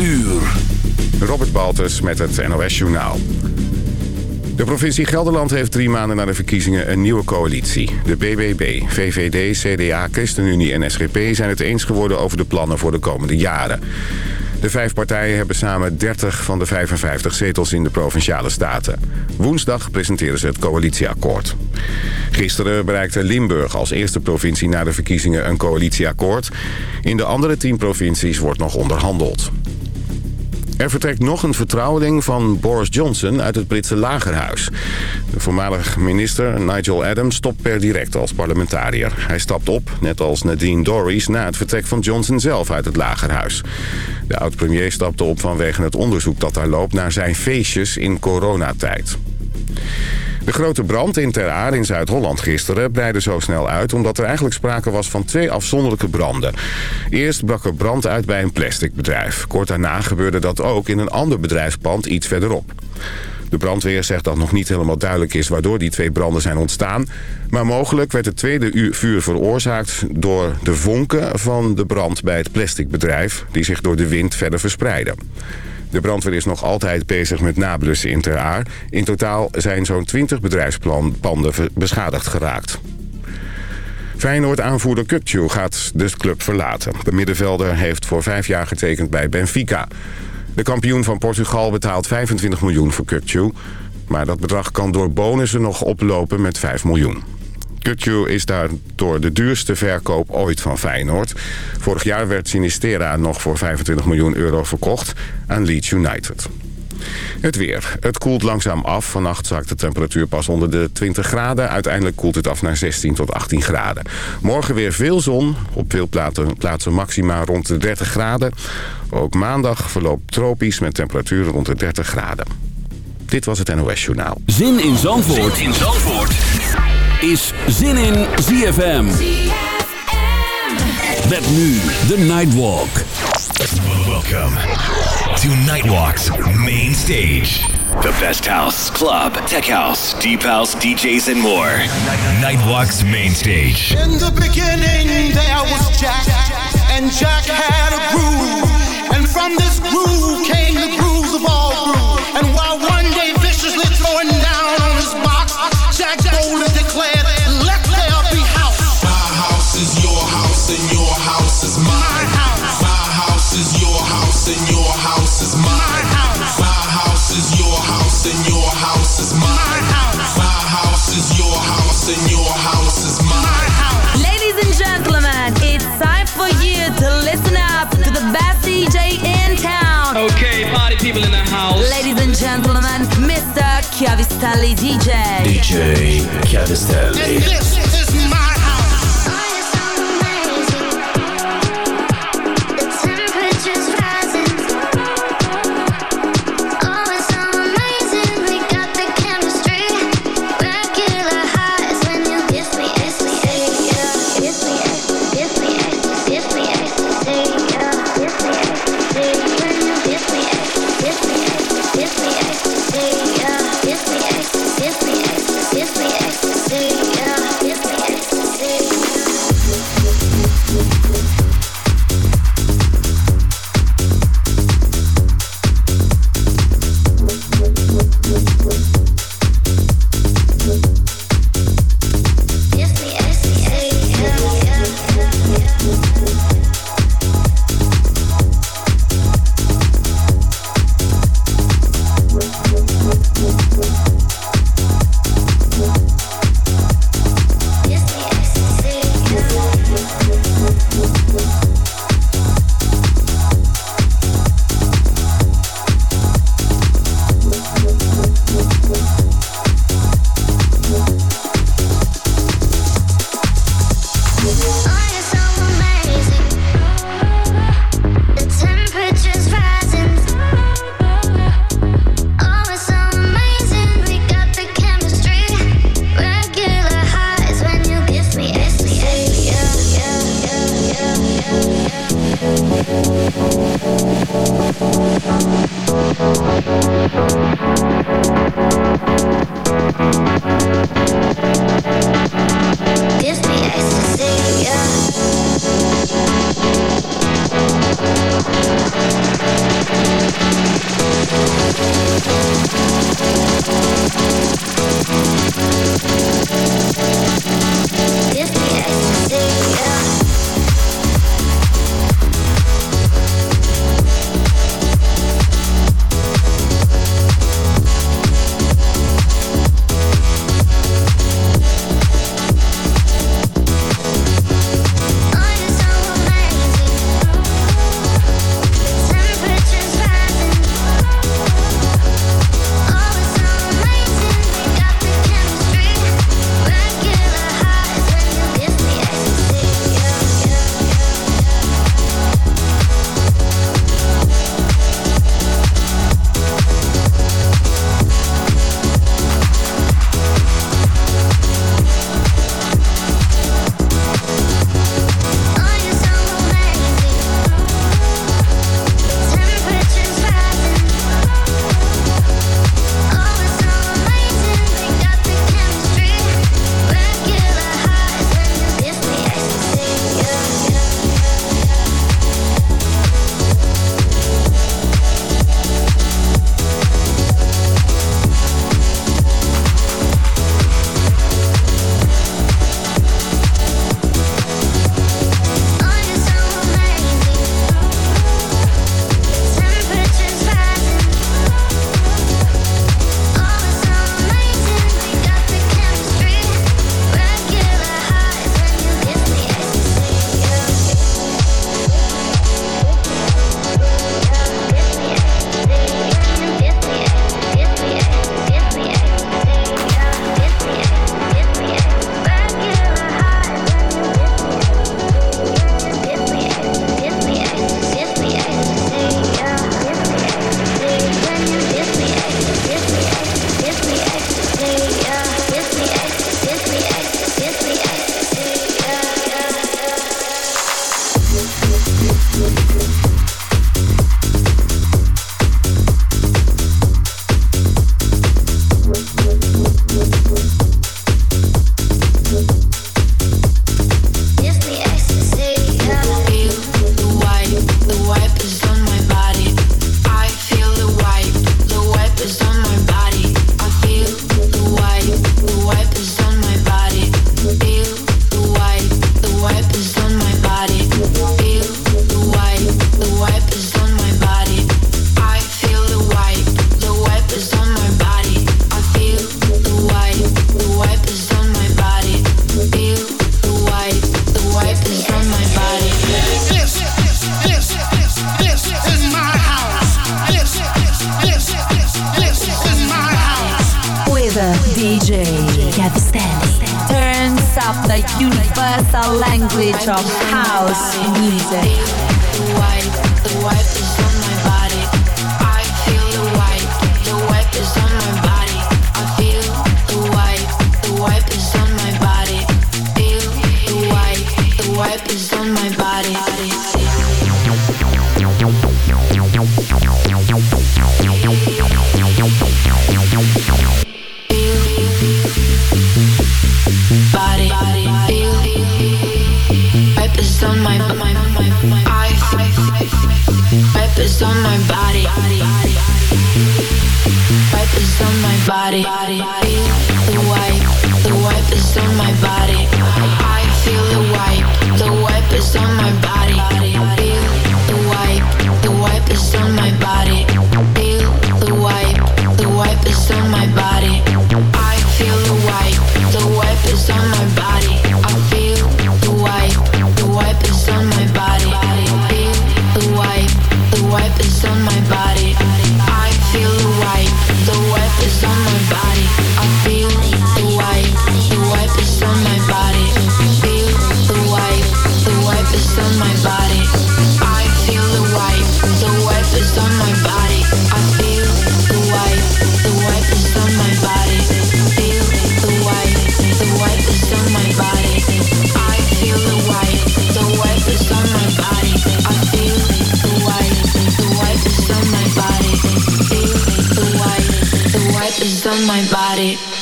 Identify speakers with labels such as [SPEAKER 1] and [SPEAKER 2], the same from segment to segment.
[SPEAKER 1] uur.
[SPEAKER 2] Robert Baltus met het NOS Journaal. De provincie Gelderland heeft drie maanden na de verkiezingen een nieuwe coalitie. De BBB, VVD, CDA, ChristenUnie en SGP zijn het eens geworden over de plannen voor de komende jaren. De vijf partijen hebben samen 30 van de 55 zetels in de Provinciale Staten. Woensdag presenteren ze het coalitieakkoord. Gisteren bereikte Limburg als eerste provincie na de verkiezingen een coalitieakkoord. In de andere tien provincies wordt nog onderhandeld. Er vertrekt nog een vertrouweling van Boris Johnson uit het Britse lagerhuis. De voormalig minister Nigel Adams stopt per direct als parlementariër. Hij stapt op, net als Nadine Dorries, na het vertrek van Johnson zelf uit het lagerhuis. De oud-premier stapte op vanwege het onderzoek dat daar loopt naar zijn feestjes in coronatijd. De grote brand in Ter Aar in Zuid-Holland gisteren breidde zo snel uit... omdat er eigenlijk sprake was van twee afzonderlijke branden. Eerst brak er brand uit bij een plasticbedrijf. Kort daarna gebeurde dat ook in een ander bedrijfspand iets verderop. De brandweer zegt dat nog niet helemaal duidelijk is waardoor die twee branden zijn ontstaan. Maar mogelijk werd het tweede vuur veroorzaakt door de vonken van de brand bij het plasticbedrijf... die zich door de wind verder verspreiden. De brandweer is nog altijd bezig met nablussen in Ter Aar. In totaal zijn zo'n 20 bedrijfspanden beschadigd geraakt. Feyenoord-aanvoerder Kukcu gaat de club verlaten. De middenvelder heeft voor vijf jaar getekend bij Benfica. De kampioen van Portugal betaalt 25 miljoen voor Kukcu. Maar dat bedrag kan door bonussen nog oplopen met 5 miljoen. Kutju is daardoor de duurste verkoop ooit van Feyenoord. Vorig jaar werd Sinistera nog voor 25 miljoen euro verkocht aan Leeds United. Het weer. Het koelt langzaam af. Vannacht zakt de temperatuur pas onder de 20 graden. Uiteindelijk koelt het af naar 16 tot 18 graden. Morgen weer veel zon. Op veel plaatsen maxima rond de 30 graden. Ook maandag verloopt tropisch met temperaturen rond de 30 graden. Dit was het NOS Journaal.
[SPEAKER 1] Zin in Zandvoort. Zin in Zandvoort is Zin in ZFM. Met nu de Nightwalk.
[SPEAKER 3] Welcome to Nightwalk's main stage. The best house, club, tech house, deep house, DJs and more. Nightwalk's main stage.
[SPEAKER 4] In the beginning there was Jack, and Jack had a groove. And from this groove came the grooves of all grooves. And while one day viciously throwing down on his box, Jack boldly declared, let there be house.
[SPEAKER 5] My house is your house and your house is mine.
[SPEAKER 4] My house.
[SPEAKER 5] My house is your house and your house is mine.
[SPEAKER 4] My house.
[SPEAKER 5] My house is your house and your house is mine.
[SPEAKER 4] My house.
[SPEAKER 5] My house is your house and your house is mine.
[SPEAKER 6] Ladies and gentlemen, it's time for you to listen up to the best DJ in town.
[SPEAKER 7] Okay, party people in the house.
[SPEAKER 6] Ladies and gentlemen, Mr. Chiavestelli DJ.
[SPEAKER 3] DJ
[SPEAKER 8] Chiavestelli. Body.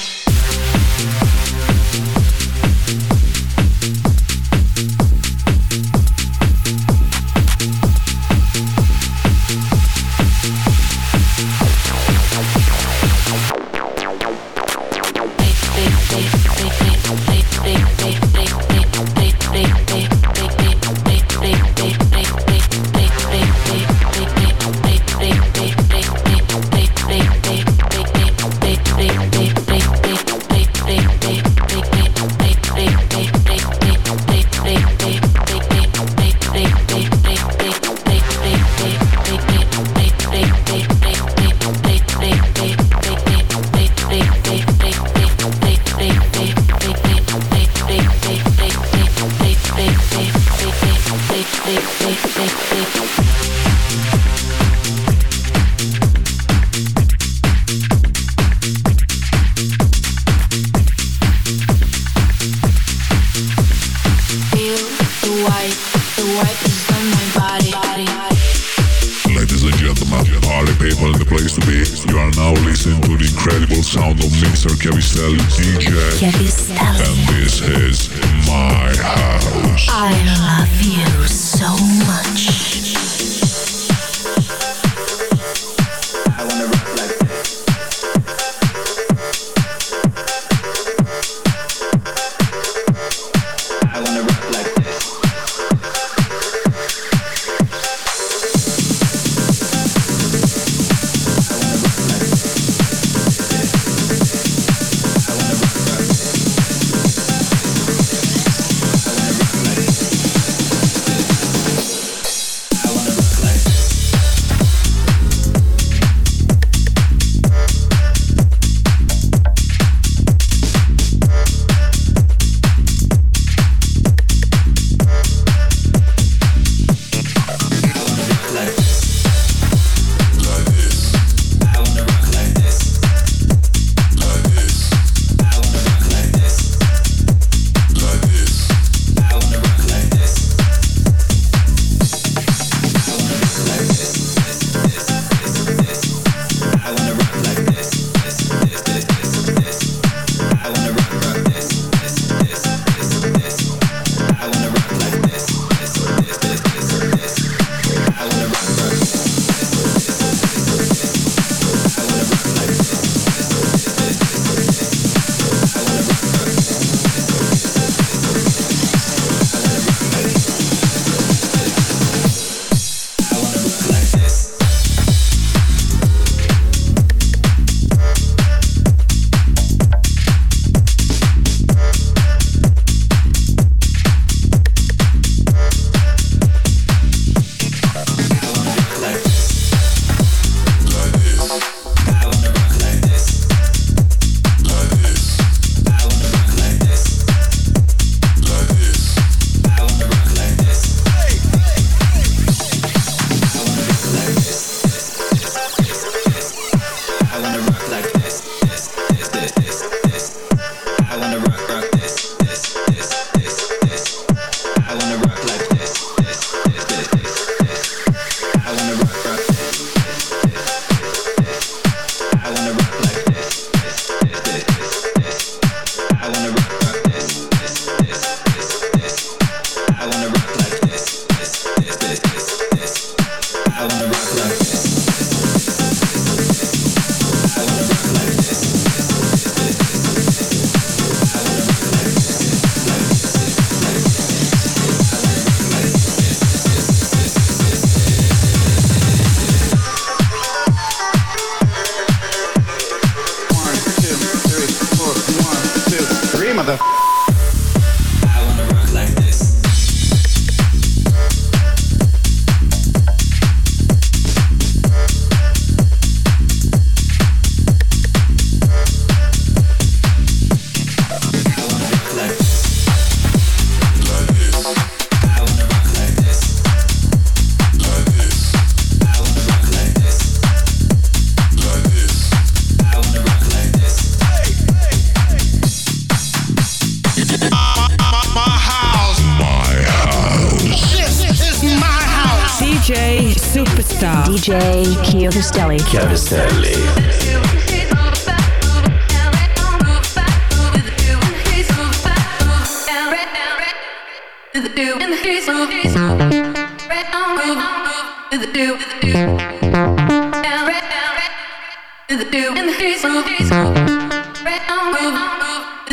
[SPEAKER 8] the
[SPEAKER 9] do, do,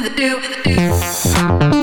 [SPEAKER 9] do, do, do,